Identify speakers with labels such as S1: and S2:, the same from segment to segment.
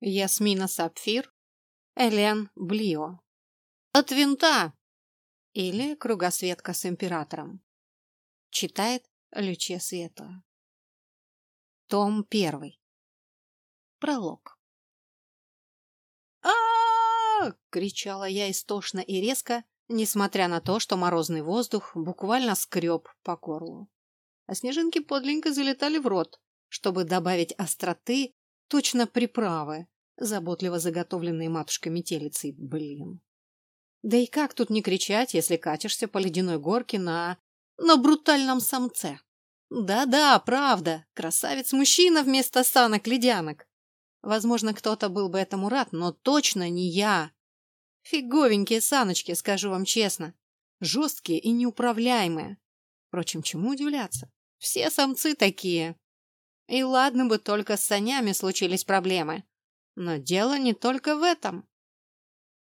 S1: Ясмина Сапфир, Элен Блио. От винта или Кругосветка с императором. Читает Лючия Светлая. Том первый. Пролог. а, кричала я истошно и резко, несмотря на то, что морозный воздух буквально скреб по горлу. А снежинки подлинно залетали в рот, чтобы добавить остроты, точно приправы, заботливо заготовленные матушкой-метелицей, блин. Да и как тут не кричать, если катишься по ледяной горке на... на брутальном самце? Да-да, правда, красавец-мужчина вместо санок-ледянок. Возможно, кто-то был бы этому рад, но точно не я. Фиговенькие саночки, скажу вам честно. Жесткие и неуправляемые. Впрочем, чему удивляться? Все самцы такие. И ладно бы только с санями случились проблемы. Но дело не только в этом.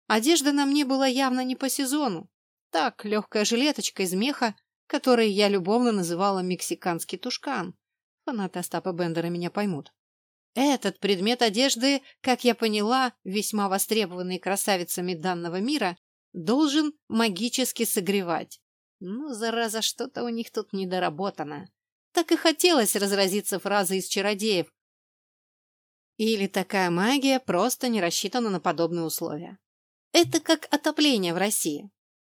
S1: Одежда на мне была явно не по сезону. Так, легкая жилеточка из меха, который я любовно называла мексиканский тушкан. Фанаты Остапа Бендера меня поймут. Этот предмет одежды, как я поняла, весьма востребованный красавицами данного мира, должен магически согревать. Ну, зараза, что-то у них тут недоработано. Так и хотелось разразиться фразой из чародеев. Или такая магия просто не рассчитана на подобные условия. Это как отопление в России.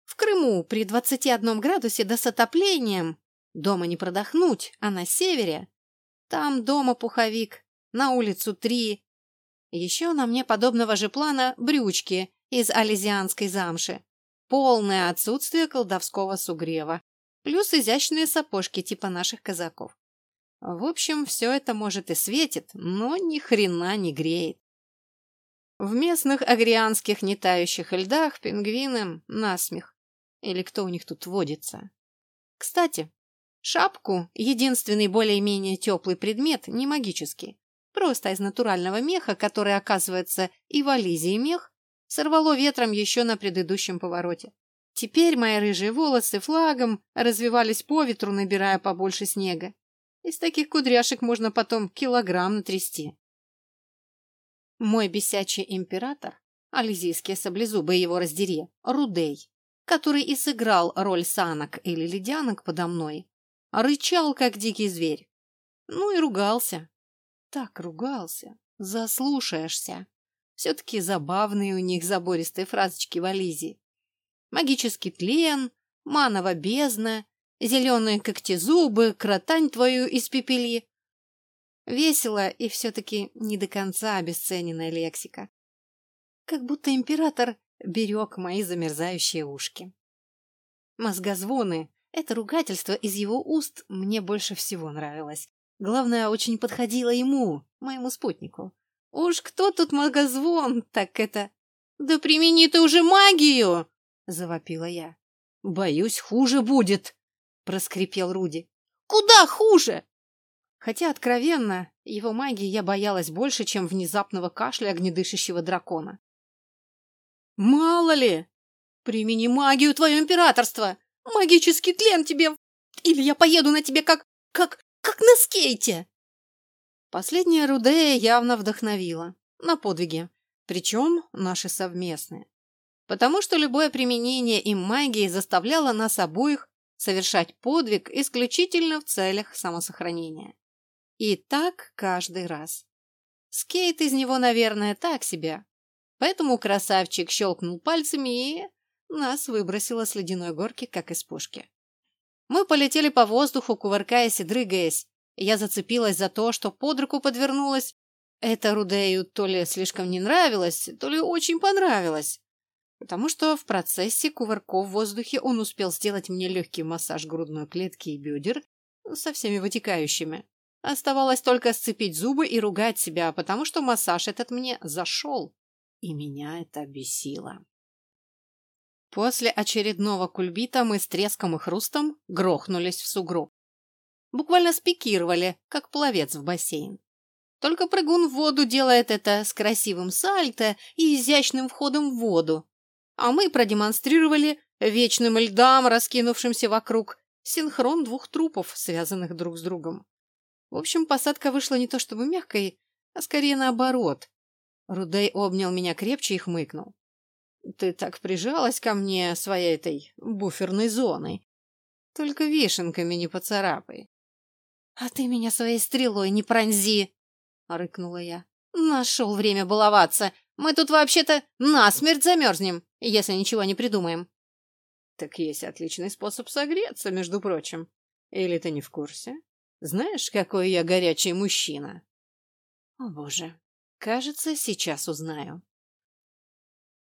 S1: В Крыму при 21 градусе да с отоплением дома не продохнуть, а на севере там дома пуховик, на улицу три. Еще на мне подобного же плана брючки из ализианской замши. Полное отсутствие колдовского сугрева. Плюс изящные сапожки типа наших казаков. В общем, все это может и светит, но ни хрена не греет. В местных агрианских нетающих льдах пингвины насмех. Или кто у них тут водится. Кстати, шапку, единственный более-менее теплый предмет, не магический, просто из натурального меха, который, оказывается, и в Ализии мех, сорвало ветром еще на предыдущем повороте. Теперь мои рыжие волосы флагом развивались по ветру, набирая побольше снега. Из таких кудряшек можно потом килограмм натрясти. Мой бесячий император, ализийские саблезубы его раздери, Рудей, который и сыграл роль санок или ледянок подо мной, рычал, как дикий зверь. Ну и ругался. Так ругался. Заслушаешься. Все-таки забавные у них забористые фразочки в Ализии. Магический тлен, маново бездна, зеленые когтезубы, кротань твою испепели. Весело и все-таки не до конца обесцененная лексика. Как будто император берег мои замерзающие ушки. Мозгозвоны — это ругательство из его уст мне больше всего нравилось. Главное, очень подходило ему, моему спутнику. Уж кто тут мозгозвон, так это... «Да примени ты уже магию!» — завопила я. «Боюсь, хуже будет!» — проскрипел Руди. «Куда хуже?» Хотя, откровенно, его магии я боялась больше, чем внезапного кашля огнедышащего дракона. «Мало ли! Примени магию, твое императорство! Магический тлен тебе! Или я поеду на тебе как... как... как на скейте!» Последняя Рудея явно вдохновила. На подвиги. Причем наши совместные. Потому что любое применение им магии заставляло нас обоих совершать подвиг исключительно в целях самосохранения. И так каждый раз. Скейт из него, наверное, так себе. Поэтому красавчик щелкнул пальцами и нас выбросило с ледяной горки, как из пушки. Мы полетели по воздуху, кувыркаясь и дрыгаясь. Я зацепилась за то, что под руку подвернулась. Это Рудею то ли слишком не нравилось, то ли очень понравилось. Потому что в процессе кувырков в воздухе он успел сделать мне легкий массаж грудной клетки и бедер со всеми вытекающими. Оставалось только сцепить зубы и ругать себя, потому что массаж этот мне зашел, и меня это бесило. После очередного кульбита мы с треском и хрустом грохнулись в сугроб. Буквально спикировали, как пловец в бассейн. Только прыгун в воду делает это с красивым сальто и изящным входом в воду. А мы продемонстрировали вечным льдам, раскинувшимся вокруг, синхрон двух трупов, связанных друг с другом. В общем, посадка вышла не то чтобы мягкой, а скорее наоборот. Рудей обнял меня крепче и хмыкнул. Ты так прижалась ко мне своей этой буферной зоной. Только вишенками не поцарапай. А ты меня своей стрелой не пронзи, рыкнула я. Нашел время баловаться. Мы тут вообще-то насмерть замерзнем, если ничего не придумаем. Так есть отличный способ согреться, между прочим. Или ты не в курсе? Знаешь, какой я горячий мужчина? О, боже. Кажется, сейчас узнаю.